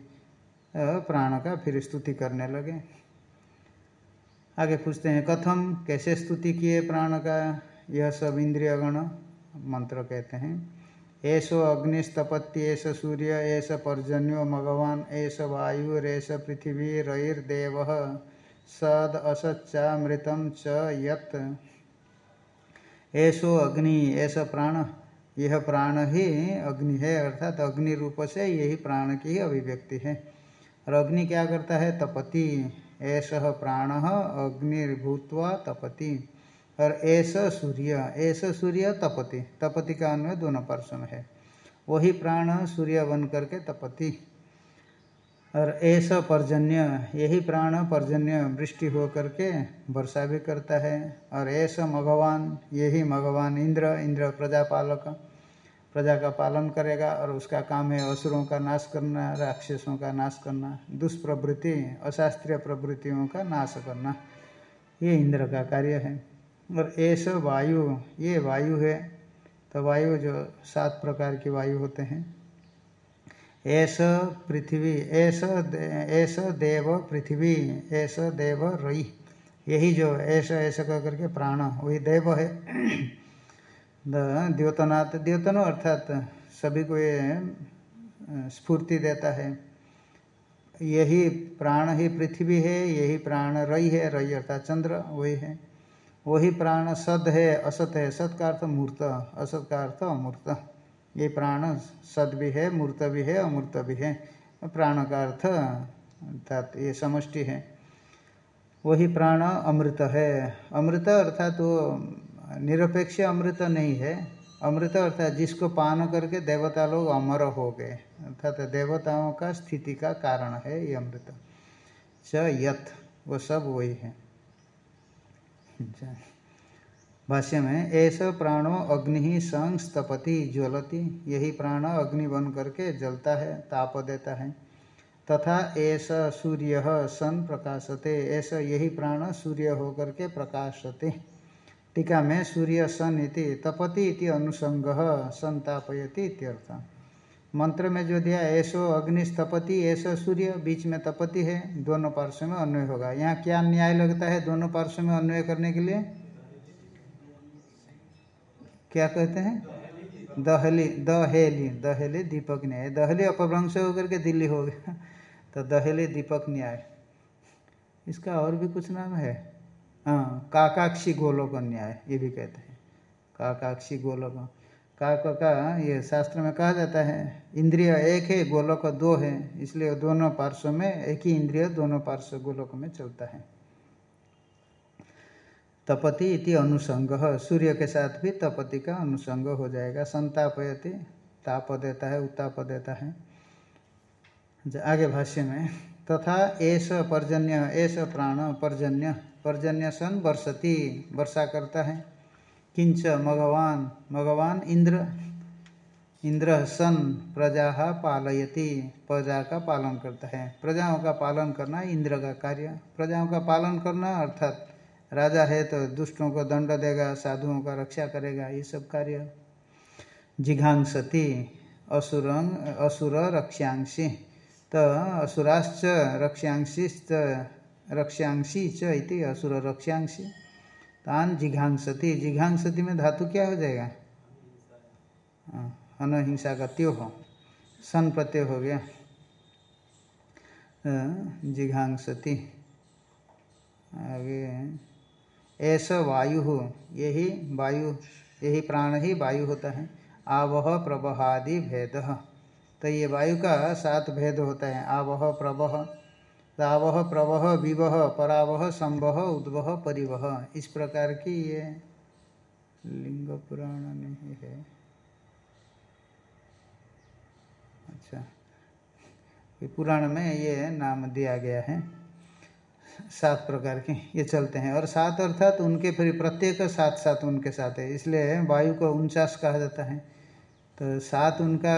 प्राण का फिर स्तुति करने लगे। आगे पूछते हैं, कथम कैसे स्तुति किए प्राण का यह सब इंद्रियगण मंत्र कहते हैं। ऐसो अग्निस्तपत्ति सूर्य ऐस पर्जन्यो मगवान ऐस वायुरेश पृथ्वी रईर्देव सद असच्चामृतम च यत्। ऐसो अग्नि ऐसा प्राण यह प्राण ही अग्नि है, अर्थात अग्नि रूप से यही प्राण की अभिव्यक्ति है। और अग्नि क्या करता है? तपति। ऐसा प्राण अग्निर्भूतवा तपति। और ऐसा सूर्य ऐसा सूर्य तपति। तपति का अन्वय दोनों पार्श्व में है। वही प्राण सूर्य बन करके तपति। और ऐसा पर्जन्य, यही प्राण पर्जन्य वृष्टि हो करके वर्षा भी करता है। और ऐसा मघवान, यही मघवान इंद्र इंद्र प्रजापालक, प्रजा का पालन करेगा और उसका काम है असुरों का नाश करना, राक्षसों का नाश करना, दुष्प्रवृत्ति, अशास्त्रीय प्रवृत्तियों का नाश करना। ये इंद्र का कार्य है। और ऐसा वायु, ये वायु है तो वायु जो सात प्रकार की वायु होते हैं। ऐसा पृथ्वी ऐसा ऐसा देव पृथ्वी ऐसा देव रई, यही जो ऐसा ऐसा कह करके प्राण, वही देव है। द्योतनाथ, द्योतन अर्थात सभी को ये स्फूर्ति देता है। यही प्राण ही पृथ्वी है, यही प्राण रई है, रई अर्थात चंद्र, वही है। वही प्राण सद है, असत है। सत का अर्थ मूर्त, असत का अर्थ अमूर्त। ये प्राण सद भी है, मूर्त भी है, अमूर्त भी है। प्राण का अर्थ अर्थात ये समष्टि है। वही प्राण अमृत है। अमृत अर्थात वो निरपेक्ष अमृत नहीं है। अमृत अर्थात जिसको पान करके देवता लोग अमर हो गए। अर्थात देवताओं का स्थिति का कारण है ये अमृत। च यथ वो सब वही है। भाष्य में, ऐसा प्राणो अग्नि संस्तपति ज्वलती। यही प्राण अग्नि बन करके जलता है, ताप देता है। तथा ऐसा सूर्य सन प्रकाशते। ऐसा यही प्राण सूर्य होकर के प्रकाशते। टीका में, सूर्य सन इति तपति इति अनुसंग संतापयति इत्यर्थ। मंत्र में जो दिया ऐसो अग्निस्तपति ऐसो सूर्य, बीच में तपति है, दोनों पार्श्व में अन्वय होगा। यहाँ क्या न्याय लगता है दोनों पार्श्व में अन्वय करने के लिए? क्या कहते हैं? दहली, दहेली दहेली दीपक न्याय। दहली अपभ्रंश होकर के दिल्ली हो गया। तो दहेली दीपक न्याय। इसका और भी कुछ नाम है? हाँ काकाक्षी गोलोक न्याय, ये भी कहते हैं। काकाक्षी गोलोक। काक का ये शास्त्र में कहा जाता है, इंद्रिय एक है, गोलोक दो है, इसलिए दोनों पार्श्व में, एक ही इंद्रिय दोनों पार्श्व गोलोक में चलता है। तपति इति अनुसंग, सूर्य के साथ भी तपति का अनुसंग हो जाएगा, संतापयति, ताप देता है उताप देता है। आगे भाष्य में, तथा ऐस पर्जन्य एस प्राण पर्जन्य पर्जन्य सन वर्षति, वर्षा करता है। किंच मघवान मघवान इंद्र इंद्र सन प्रजा पालयति, प्रजा का पालन करता है। प्रजाओं का पालन करना इंद्र का कार्य। प्रजाओं का पालन करना अर्थात राजा है तो दुष्टों को दंड देगा, साधुओं का रक्षा करेगा, ये सब कार्य। जिघांसति, असुरंग, असुर रक्षांशी तो असुराश्च रक्षांशिश्च रक्षांशी च असुर रक्षांशी तान जिघांसती। जिघांसती में धातु क्या हो जाएगा? हाँ, अनहिंसा का त्यो हो। सन प्रत्यय हो गया। जिघांसती। आगे ऐसा वायु हो। यही वायु यही प्राण ही वायु होता है। आवह प्रवहादि भेद। तो ये वायु का सात भेद होता है। आवह प्रवह रावह प्रवह विवह परावह संवह उद्वह परिवह इस प्रकार की ये लिंग पुराण नहीं है। अच्छा। ये पुराण में ये नाम दिया गया है। सात प्रकार के ये चलते हैं। और सात अर्थात उनके फिर प्रत्येक साथ साथ उनके साथ है। इसलिए वायु को उनचास कहा जाता है। तो सात उनका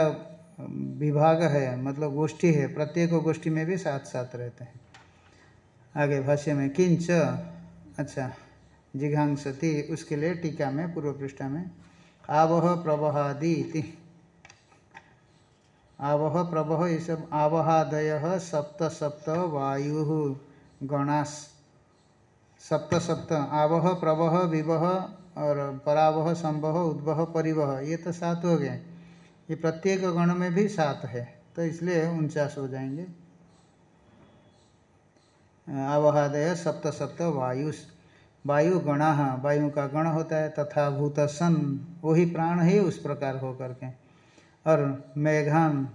विभाग है मतलब गोष्ठी है, प्रत्येक गोष्ठी में भी साथ साथ रहते हैं। आगे भाष्य में, किंच अच्छा जिघांसती, उसके लिए टीका में, पूर्व पृष्ठा में, आवह प्रवहादि आवह प्रवह, ये सब आवहादय सप्त सप्त वायु, गणास। सप्त सप्त, आवह प्रवह, विवह और परावह, संवह, उद्वह, परिवह, ये तो सात हो गए। ये प्रत्येक गण में भी सात है तो इसलिए उनचास हो जाएँगे। अवहादय सप्त सप्त वायु वायु गणा, वायु का गण होता है, तथा भूत सन, वही प्राण ही उस प्रकार हो करके और मेघान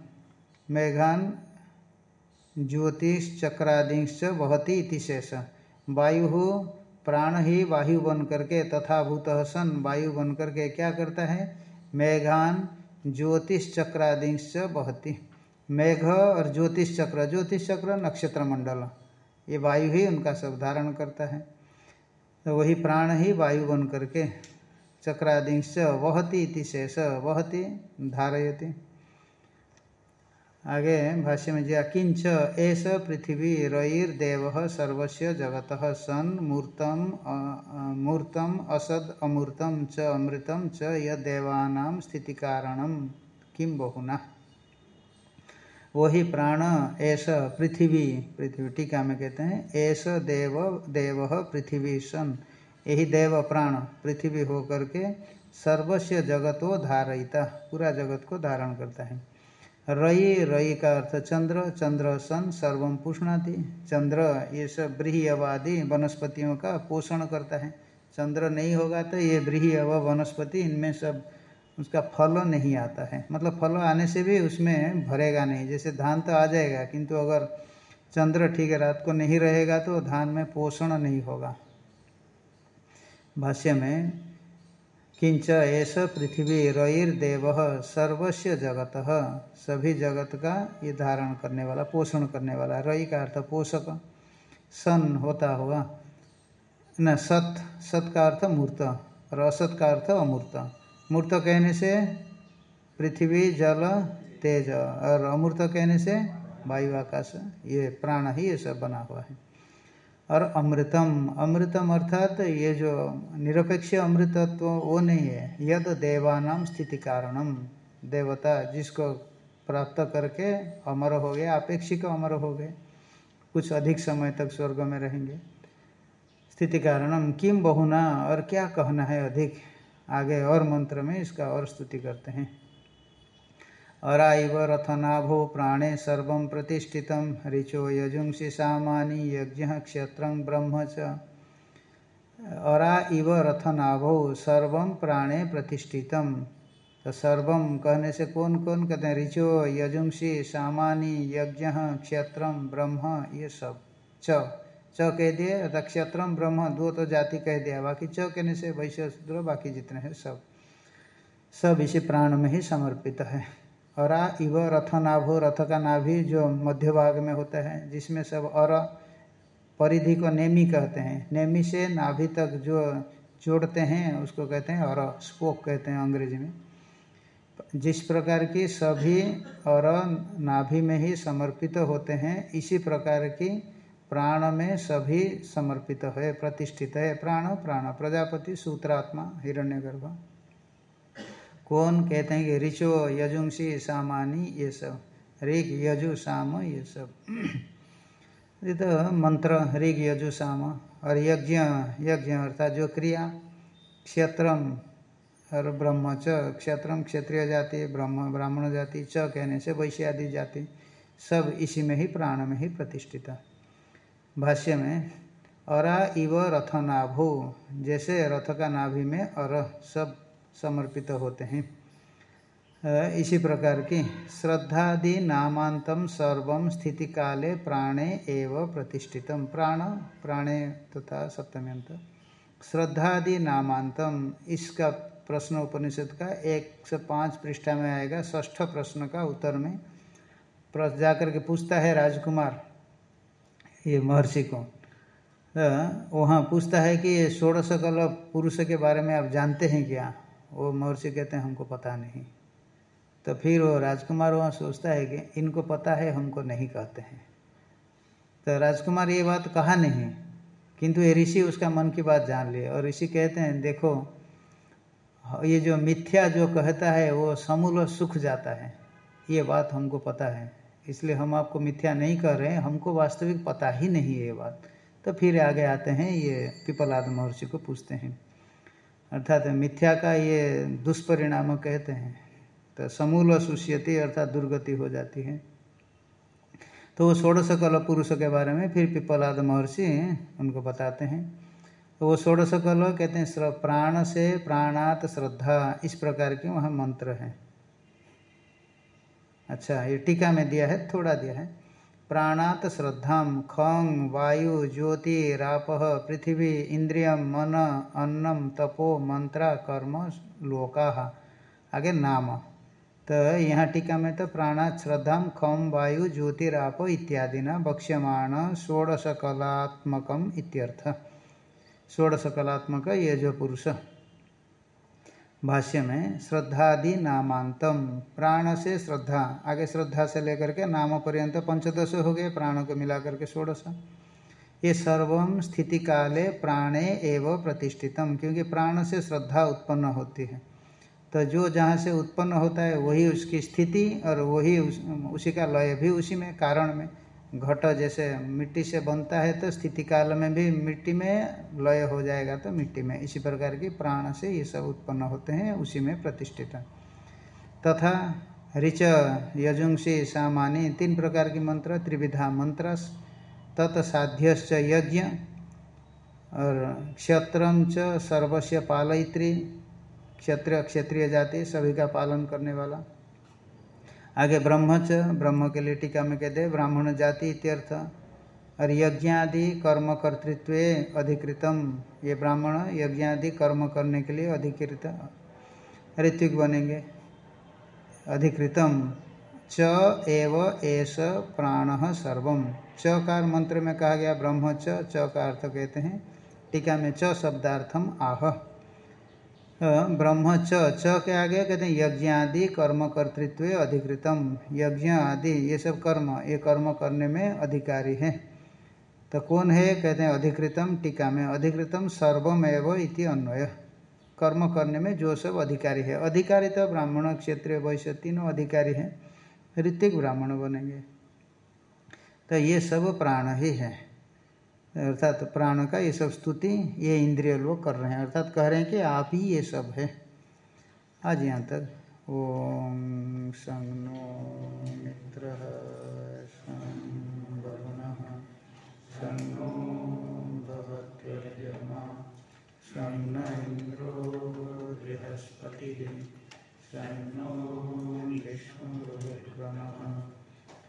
मेघान ज्योतिष चक्रादिश वहती इति शेष। वायु प्राण ही वायु बन करके तथा भूत सन वायु बन करके क्या करता है? मेघान ज्योतिष चक्रादिश बहती मेघ और ज्योतिष चक्र ज्योतिष चक्र नक्षत्र मंडल ये वायु ही उनका सब धारण करता है। तो वही प्राण ही वायु बन करके चक्रादिश वहती इति शेष, वहती धारयती। आगे भाष्य में दिया किंच एस पृथ्वी रईर्देव सर्वस्व जगत सन मूर्तम मूर्तम, असद, अमूर्तम च अमृतम च यदेवानाम स्थिति कारणम किम बहुना? वही प्राण ऐस पृथ्वी पृथ्वी टीका में कहते हैं ऐस देव देव पृथ्वी सन। यही देव प्राण पृथ्वी हो करके सर्वस्व जगतो धारयिता, पूरा जगत को धारण करता है। रई रई का अर्थ चंद्र चंद्र सन सर्वम पुष्णाति। चंद्र ये सब ब्रीहवादी वनस्पतियों का पोषण करता है। चंद्र नहीं होगा तो ये ब्रीहव वनस्पति, इनमें सब उसका फल नहीं आता है। मतलब फल आने से भी उसमें भरेगा नहीं। जैसे धान तो आ जाएगा, किंतु अगर चंद्र ठीक है, रात को नहीं रहेगा तो धान में पोषण नहीं होगा। भाष्य में किंच ऐस पृथ्वी रईर्देव सर्वस्व जगत। सभी जगत का ये धारण करने वाला, पोषण करने वाला, रई का अर्थ पोषक, सन होता हुआ। न, सत सत का अर्थ मूर्त, और असत का अर्थ अमूर्त। मूर्त कहने से पृथ्वी, जल, तेज, और अमूर्त कहने से वायु, आकाश, ये प्राण ही ये सब बना हुआ है। और अमृतम। अमृतम अर्थात ये जो निरपेक्ष अमृतत्व, वो नहीं है। यद देवानाम स्थिति कारणम। देवता जिसको प्राप्त करके अमर हो गए, अपेक्षिक अमर हो गए, कुछ अधिक समय तक स्वर्ग में रहेंगे। स्थिति कारणम। किम बहुना और क्या कहना है अधिक? आगे और मंत्र में इसका और स्तुति करते हैं। अराइव रथनाभो प्राणे सर्व प्रतिष्ठित। ऋचो यजुंसी सामानी यज्ञ क्षेत्र ब्रह्म च। अरा इव रथनाभो सर्व प्राणे प्रतिष्ठितम तो सर्वम कहने से कौन कौन कहते हैं? ऋचो यजुंसी सामानी यज्ञ क्षेत्र ब्रह्म ये सब। च। च कह दिए अर्थात क्षत्रम ब्रह्म, दो तो जाति कह दिया। बाकी च कहने से वैश्य बाकी जितने हैं सब। सब इसी प्राण में ही समर्पित है। और इव रथ नाभो रथ का नाभि जो मध्य भाग में होता है, जिसमें सब अर परिधि को नेमी कहते हैं। नेमी से नाभि तक जो जोड़ते हैं, उसको कहते हैं अर, स्पोक कहते हैं अंग्रेज़ी में। जिस प्रकार की सभी और नाभि में ही समर्पित होते हैं, इसी प्रकार की प्राण में सभी समर्पित है, प्रतिष्ठित है। प्राण प्राण, प्रजापति सूत्रात्मा, हिरण्यगर्भ। कौन कहते हैं कि ऋचो यजुंसी सामानी ये सब? ऋग यजु साम ये सब। ये तो मंत्र, ऋग यजु साम और यज्ञ यज्ञ अर्थात जो क्रिया, क्षेत्रम और ब्रह्म च। क्षेत्रम क्षेत्रीय जाति, ब्रह्म ब्राह्मण जाति, च कहने से वैश्य आदि जाति, सब इसी में ही प्राण में ही प्रतिष्ठित। भाष्य में, अरा इव रथ नाभो जैसे रथ का नाभि में अर सब समर्पित होते हैं। इसी प्रकार की श्रद्धादि नामांतम सर्व स्थिति काले प्राणे एव प्रतिष्ठितम। प्राण, प्राणे तथा तो सप्तम्यंत। श्रद्धादि नामांतम, इसका प्रश्न उपनिषद का एक से पाँच पृष्ठा में आएगा। ष्ठ प्रश्न का उत्तर में जाकर के पूछता है राजकुमार, ये महर्षि को। वहाँ पूछता है कि ये षोड़श कल पुरुष के बारे में आप जानते हैं क्या? वो महर्षि कहते हैं, हमको पता नहीं। तो फिर वो राजकुमार वहाँ सोचता है कि इनको पता है, हमको नहीं कहते हैं। तो राजकुमार ये बात कहा नहीं, किंतु ये ऋषि उसका मन की बात जान लिए और ऋषि कहते हैं, देखो, ये जो मिथ्या जो कहता है, वो समूल सुख जाता है। ये बात हमको पता है, इसलिए हम आपको मिथ्या नहीं कर रहे हैं, हमको वास्तविक पता ही नहीं है ये बात। तो फिर आगे आते हैं, ये पिपलाद महर्षि को पूछते हैं। अर्थात मिथ्या का ये दुष्परिणाम कहते हैं। तो समूल सुष्यति अर्थात दुर्गति हो जाती है। तो वो षोड़श कल पुरुष के बारे में फिर पिपलाद महर्षि उनको बताते हैं। तो वो षोड़श कल कहते हैं प्राण से प्राणात श्रद्धा, इस प्रकार के वहाँ मंत्र हैं। अच्छा ये टीका में दिया है, थोड़ा दिया है। प्राणात श्रद्धा खंग वायु ज्योति राप पृथ्वी इंद्रियम मन अन्नम तपो मंत्रा कर्म लोका। आगे नाम। तो यहाँ टीका में तो प्राणात श्रद्धा खम वायु ज्योतिराप इत्यादि न बक्ष्यमाण षोड़श कलात्मकम इत्यर्थ। षोड़श कलात्मक ये जो पुरुष भाष्य में श्रद्धादि नामांतम प्राण से श्रद्धा। आगे श्रद्धा से लेकर के नाम पर्यंत पंचदश हो गए प्राण को मिला करके षोड़श। ये सर्व स्थिति काले प्राणे एवं प्रतिष्ठितम क्योंकि प्राण से श्रद्धा उत्पन्न होती है। तो जो जहाँ से उत्पन्न होता है वही उसकी स्थिति और वही उस, उसी का लय भी उसी में कारण में। घट जैसे मिट्टी से बनता है तो स्थिति काल में भी मिट्टी में लय हो जाएगा तो मिट्टी में। इसी प्रकार की प्राण से ये सब उत्पन्न होते हैं, उसी में प्रतिष्ठित। तथा ऋच, यजुंसी, सामानी तीन प्रकार की मंत्र, त्रिविधा मंत्र तत्साध्यश्च यज्ञ, और क्षत्रम च सर्वस्व पालयित्री, क्षत्रिय क्षत्रिय जाति, सभी का पालन करने वाला। आगे ब्रह्मच ब्रह्म के लिए टीका में कहते ब्राह्मण जाति इत्यर्थ। और यज्ञादि कर्म कर्तृत्व अधिकृतम। ये ब्राह्मण यज्ञादि कर्म करने के लिए अधिकृत, ऋत्विक बनेंगे। अधिकृतम। च एव एस प्राण सर्वम चकार मंत्र में कहा गया ब्रह्म च च का अर्थ कहते हैं, टीका में च शब्दार्थम आह। ब्रह्म च च के आगे कहते हैं, यज्ञ आदि कर्म कर्तृत्व अधिकृतम। यज्ञ आदि, ये सब कर्म, ये कर्म करने में अधिकारी है। तो कौन है? कहते हैं, अधिकृतम टीका में, अधिकृतम सर्वमेव इति अन्वय। कर्म करने में जो सब अधिकारी है। अधिकारी तो ब्राह्मण क्षेत्रीय वैश्य तीनों अधिकारी हैं। ऋतिक ब्राह्मण बनेंगे। तो ये सब प्राण ही है। अर्थात प्राण का ये सब स्तुति, ये इंद्रिय लोग कर रहे हैं। अर्थात कह रहे हैं कि आप ही ये सब है। आज यहाँ तक। ओम मित्र संगो संग इंद्रो बृहस्पति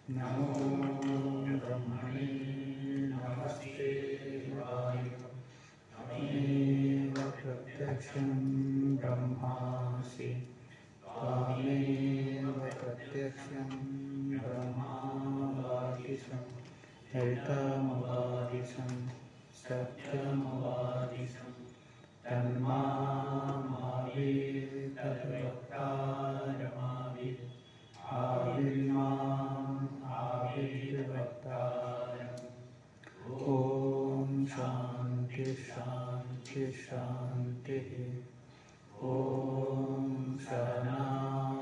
नमो ब्रह्मणे प्रत्यक्षं ब्रह्मासि त्वामेव प्रत्यक्षं ब्रह्मावादिशं सत्यमवादिशं शान्ति शांति शांति ओम सहनावतु